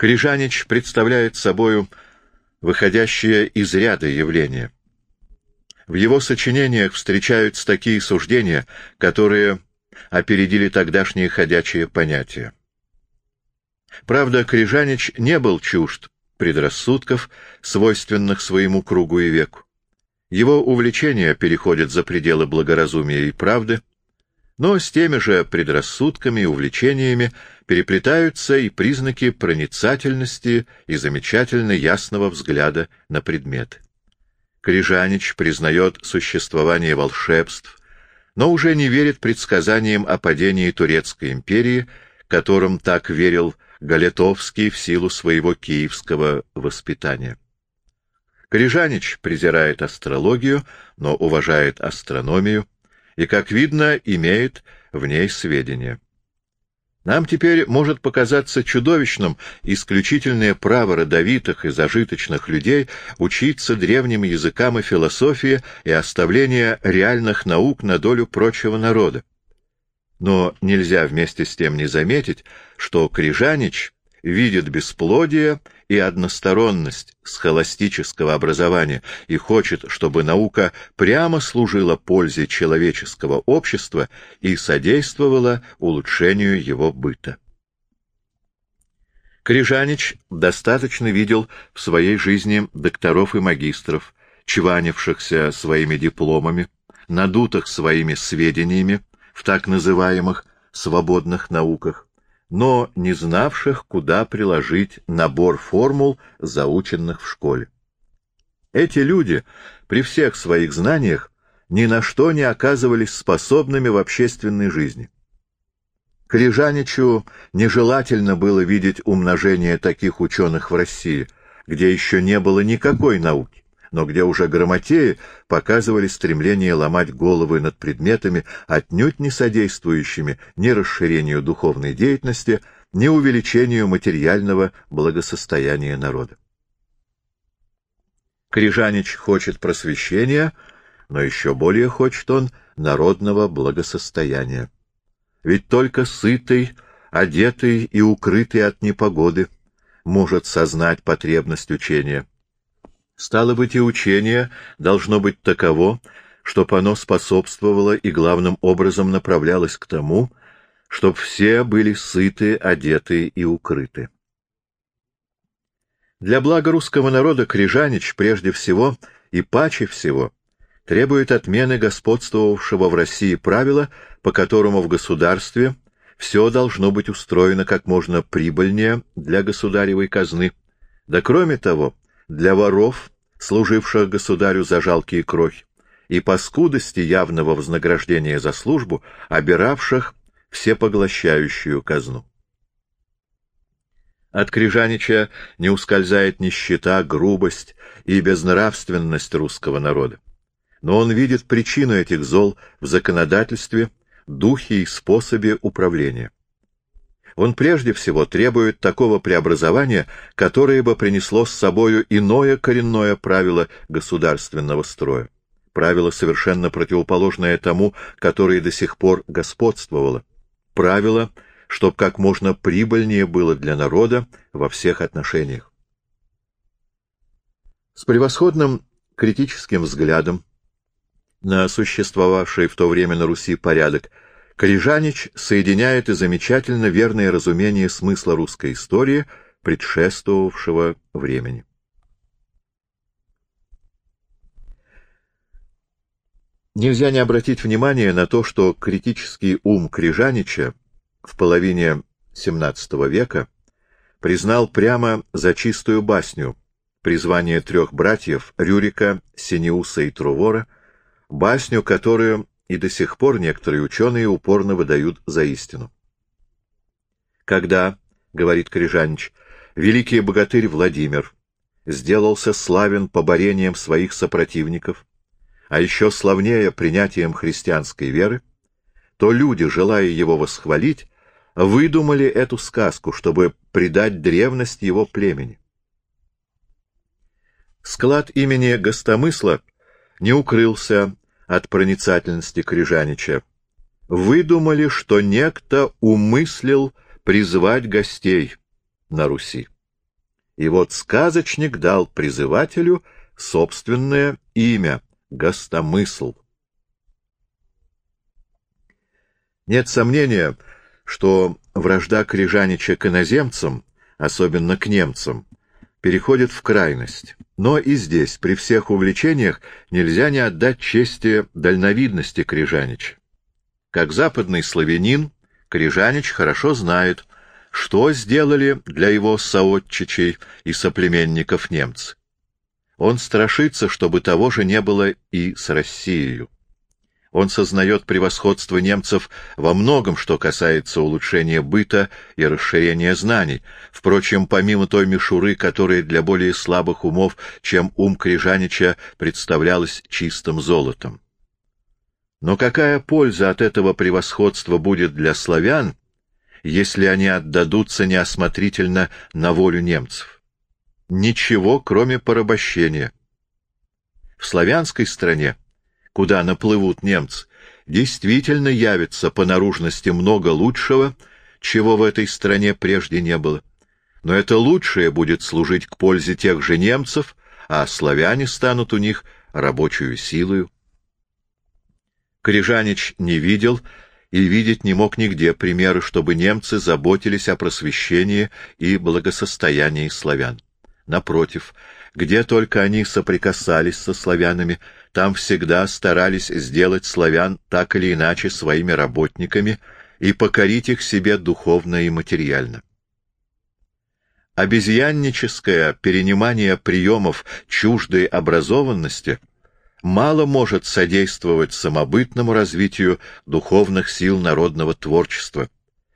Крижанич представляет собою выходящее из ряда явление. В его сочинениях встречаются такие суждения, которые опередили тогдашние ходячие понятия. Правда, Крижанич не был чужд предрассудков, свойственных своему кругу и веку. Его увлечения переходят за пределы благоразумия и правды, но с теми же предрассудками и увлечениями переплетаются и признаки проницательности и замечательно ясного взгляда на предметы. Крижанич признает существование волшебств, но уже не верит предсказаниям о падении Турецкой империи, которым так верил Галетовский в силу своего киевского воспитания. Корижанич презирает астрологию, но уважает астрономию и, как видно, имеет в ней сведения. Нам теперь может показаться чудовищным исключительное право родовитых и зажиточных людей учиться древним языкам и философии и оставление реальных наук на долю прочего народа. Но нельзя вместе с тем не заметить, что Крижанич видит бесплодие и односторонность схоластического образования и хочет, чтобы наука прямо служила пользе человеческого общества и содействовала улучшению его быта. Крижанич достаточно видел в своей жизни докторов и магистров, чванившихся своими дипломами, надутых своими сведениями в так называемых свободных науках, но не знавших, куда приложить набор формул, заученных в школе. Эти люди при всех своих знаниях ни на что не оказывались способными в общественной жизни. Крижаничу нежелательно было видеть умножение таких ученых в России, где еще не было никакой науки но где уже грамотеи показывали стремление ломать головы над предметами, отнюдь не содействующими ни расширению духовной деятельности, ни увеличению материального благосостояния народа. Крижанич хочет просвещения, но еще более хочет он народного благосостояния. Ведь только сытый, одетый и укрытый от непогоды может сознать потребность учения. Стало быть, и учение должно быть таково, чтоб оно способствовало и главным образом направлялось к тому, чтоб все были сыты, одеты и укрыты. Для блага русского народа Крижанич прежде всего и паче всего требует отмены господствовавшего в России правила, по которому в государстве все должно быть устроено как можно прибыльнее для государевой казны. Да кроме того, для воров, служивших государю за жалкие крохи, и по скудости явного вознаграждения за службу, обиравших всепоглощающую казну. От Крижанича не ускользает нищета, грубость и безнравственность русского народа. Но он видит причину этих зол в законодательстве, духе и способе управления. Он прежде всего требует такого преобразования, которое бы принесло с собою иное коренное правило государственного строя. Правило, совершенно противоположное тому, которое до сих пор господствовало. Правило, чтоб как можно прибыльнее было для народа во всех отношениях. С превосходным критическим взглядом на существовавший в то время на Руси порядок Корижанич соединяет и замечательно верное разумение смысла русской истории предшествовавшего времени. Нельзя не обратить внимание на то, что критический ум Крижанича в половине XVII века признал прямо за чистую басню призвание трех братьев Рюрика, Синеуса и Трувора, басню, которую и до сих пор некоторые ученые упорно выдают за истину. Когда, — говорит Крижанич, — великий богатырь Владимир сделался славен поборением своих сопротивников, а еще славнее принятием христианской веры, то люди, желая его восхвалить, выдумали эту сказку, чтобы придать древность его племени. Склад имени Гостомысла не укрылся от проницательности Крижанича. Выдумали, что некто умыслил призвать гостей на Руси. И вот сказочник дал призывателю собственное имя — Гостомысл. Нет сомнения, что вражда Крижанича к иноземцам, особенно к немцам, переходит в крайность. Но и здесь, при всех увлечениях, нельзя не отдать чести дальновидности Крижанича. Как западный славянин, Крижанич хорошо знает, что сделали для его соотчичей и соплеменников немцы. Он страшится, чтобы того же не было и с Россией. Он сознает превосходство немцев во многом, что касается улучшения быта и расширения знаний, впрочем, помимо той мишуры, которая для более слабых умов, чем ум Крижанича, представлялась чистым золотом. Но какая польза от этого превосходства будет для славян, если они отдадутся неосмотрительно на волю немцев? Ничего, кроме порабощения. В славянской стране куда наплывут немцы, действительно явится по наружности много лучшего, чего в этой стране прежде не было. Но это лучшее будет служить к пользе тех же немцев, а славяне станут у них рабочую силою. Крижанич не видел и видеть не мог нигде примеры, чтобы немцы заботились о просвещении и благосостоянии славян. Напротив, где только они соприкасались со славянами, там всегда старались сделать славян так или иначе своими работниками и покорить их себе духовно и материально. Обезьянническое перенимание приемов чуждой образованности мало может содействовать самобытному развитию духовных сил народного творчества,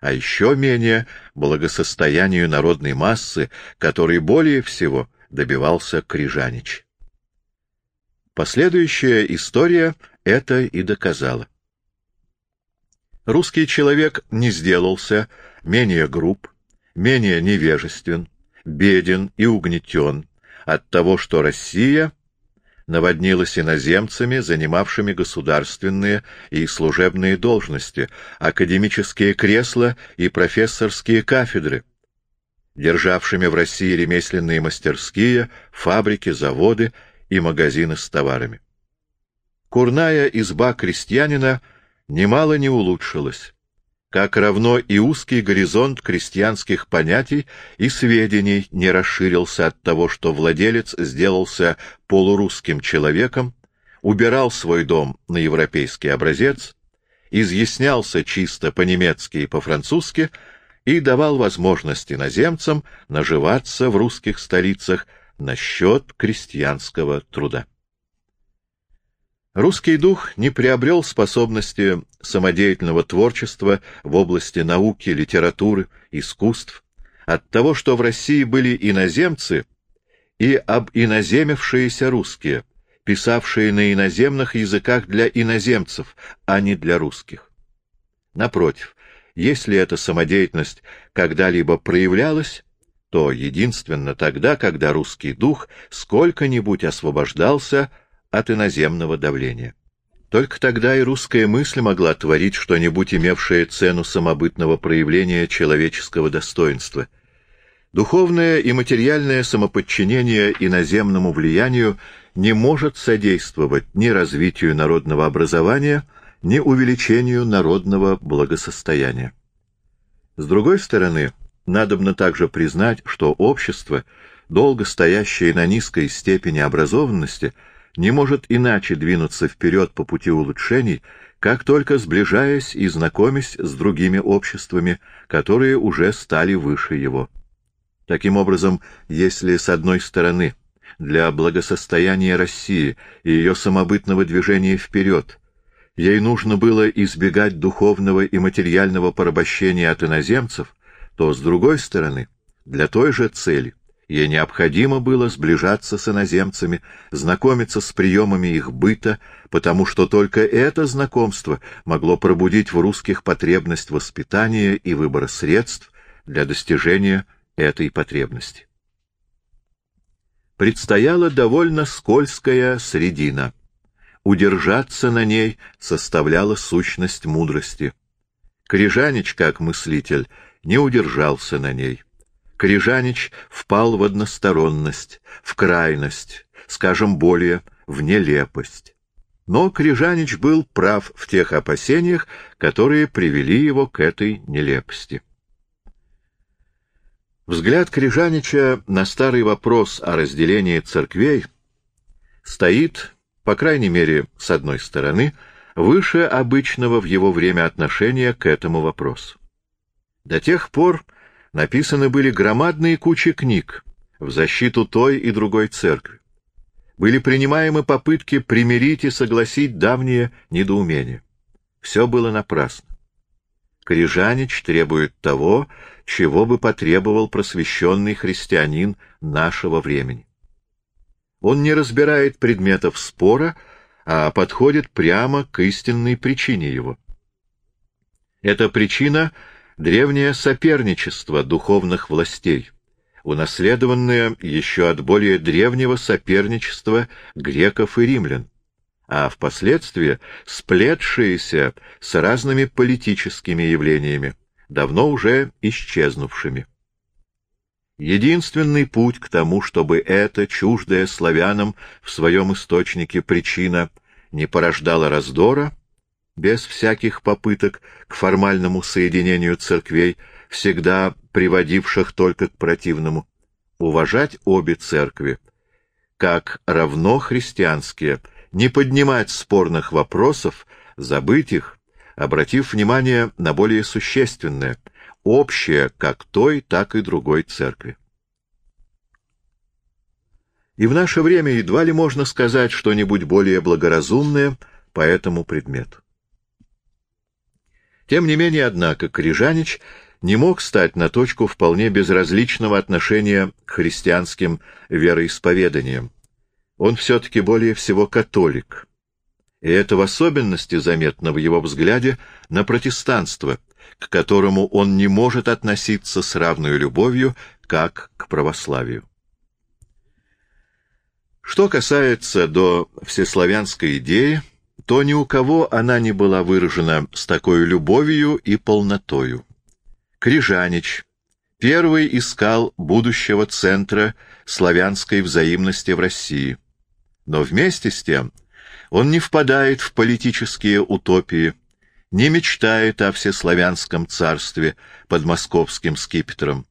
а еще менее благосостоянию народной массы, которой более всего добивался Крижанич. Последующая история это и доказала. Русский человек не сделался менее груб, менее невежествен, беден и угнетен от того, что Россия наводнилась иноземцами, занимавшими государственные и служебные должности, академические кресла и профессорские кафедры, державшими в России ремесленные мастерские, фабрики, заводы и магазины с товарами. Курная изба крестьянина немало не улучшилась, как равно и узкий горизонт крестьянских понятий и сведений не расширился от того, что владелец сделался полурусским человеком, убирал свой дом на европейский образец, изъяснялся чисто по-немецки и по-французски и давал возможность иноземцам наживаться в русских столицах насчет крестьянского труда. Русский дух не приобрел способности самодеятельного творчества в области науки, литературы, искусств от того, что в России были иноземцы и об иноземевшиеся русские, писавшие на иноземных языках для иноземцев, а не для русских. Напротив, если эта самодеятельность когда-либо проявлялась, то единственно тогда, когда русский дух сколько-нибудь освобождался от иноземного давления. Только тогда и русская мысль могла творить что-нибудь, имевшее цену самобытного проявления человеческого достоинства. Духовное и материальное самоподчинение иноземному влиянию не может содействовать ни развитию народного образования, ни увеличению народного благосостояния. С другой стороны, Надобно также признать, что общество, долго стоящее на низкой степени образованности, не может иначе двинуться вперед по пути улучшений, как только сближаясь и знакомясь с другими обществами, которые уже стали выше его. Таким образом, если с одной стороны для благосостояния России и ее самобытного движения вперед ей нужно было избегать духовного и материального порабощения от иноземцев, то, с другой стороны, для той же цели ей необходимо было сближаться с иноземцами, знакомиться с приемами их быта, потому что только это знакомство могло пробудить в русских потребность воспитания и выбора средств для достижения этой потребности. Предстояла довольно скользкая средина. Удержаться на ней составляла сущность мудрости. Крижанич, как мыслитель, не удержался на ней. Крижанич впал в односторонность, в крайность, скажем более, в нелепость. Но Крижанич был прав в тех опасениях, которые привели его к этой нелепости. Взгляд Крижанича на старый вопрос о разделении церквей стоит, по крайней мере, с одной стороны, выше обычного в его время отношения к этому вопросу. До тех пор написаны были громадные кучи книг в защиту той и другой церкви. Были принимаемы попытки примирить и согласить давние недоумения. Все было напрасно. Корижанич требует того, чего бы потребовал просвещенный христианин нашего времени. Он не разбирает предметов спора, а подходит прямо к истинной причине его. Эта причина — древнее соперничество духовных властей, унаследованное еще от более древнего соперничества греков и римлян, а впоследствии сплетшиеся с разными политическими явлениями, давно уже исчезнувшими. Единственный путь к тому, чтобы эта чуждая славянам в своем источнике причина не порождала раздора, без всяких попыток к формальному соединению церквей, всегда приводивших только к противному, уважать обе церкви, как равно христианские, не поднимать спорных вопросов, забыть их, обратив внимание на более существенное — общее как той, так и другой церкви. И в наше время едва ли можно сказать что-нибудь более благоразумное по этому предмету. Тем не менее, однако, Крижанич не мог стать на точку вполне безразличного отношения к христианским вероисповеданиям. Он все-таки более всего католик. И это в особенности заметно в его взгляде на протестанство — к которому он не может относиться с равной любовью, как к православию. Что касается до всеславянской идеи, то ни у кого она не была выражена с такой любовью и полнотою. Крижанич первый искал будущего центра славянской взаимности в России, но вместе с тем он не впадает в политические утопии, не мечтает о всеславянском царстве под московским скипетром,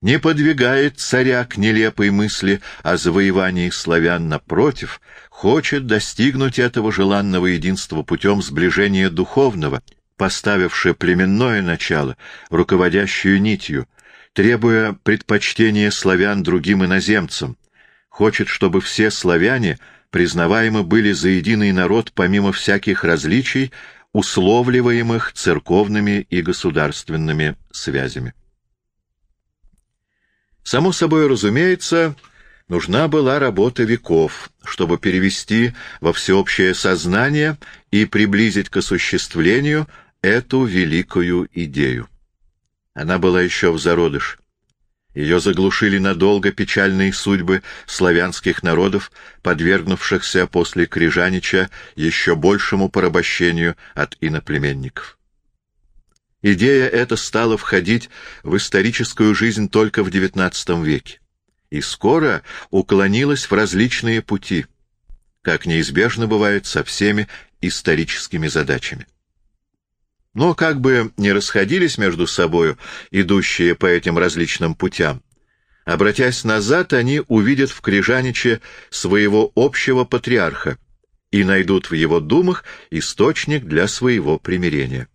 не подвигает царя к нелепой мысли о завоевании славян, напротив, хочет достигнуть этого желанного единства путем сближения духовного, поставившее племенное начало, руководящую нитью, требуя предпочтения славян другим иноземцам, хочет, чтобы все славяне признаваемы были за единый народ помимо всяких различий, условливаемых церковными и государственными связями. Само собой разумеется, нужна была работа веков, чтобы перевести во всеобщее сознание и приблизить к осуществлению эту великую идею. Она была еще в зародыше. Ее заглушили надолго печальные судьбы славянских народов, подвергнувшихся после Крижанича еще большему порабощению от иноплеменников. Идея эта стала входить в историческую жизнь только в XIX веке и скоро уклонилась в различные пути, как неизбежно бывает со всеми историческими задачами. Но как бы не расходились между собою идущие по этим различным путям, обратясь назад, они увидят в Крижаниче своего общего патриарха и найдут в его думах источник для своего примирения.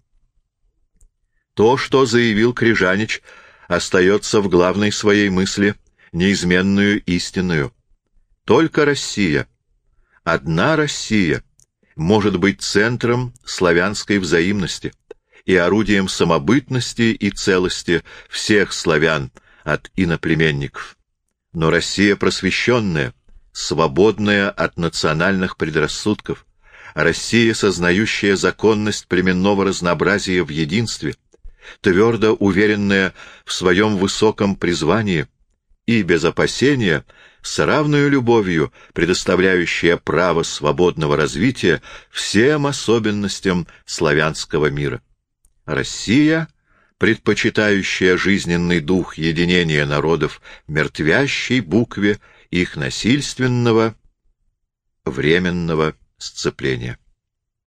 То, что заявил Крижанич, остается в главной своей мысли неизменную истинную. Только Россия, одна Россия, может быть центром славянской взаимности и орудием самобытности и целости всех славян от иноплеменников. Но Россия просвещенная, свободная от национальных предрассудков, Россия, сознающая законность племенного разнообразия в единстве, твердо уверенная в своем высоком призвании и без опасения, с равной любовью предоставляющая право свободного развития всем особенностям славянского мира. Россия предпочитающая жизненный дух единения народов мертвящей букве их насильственного временного сцепления.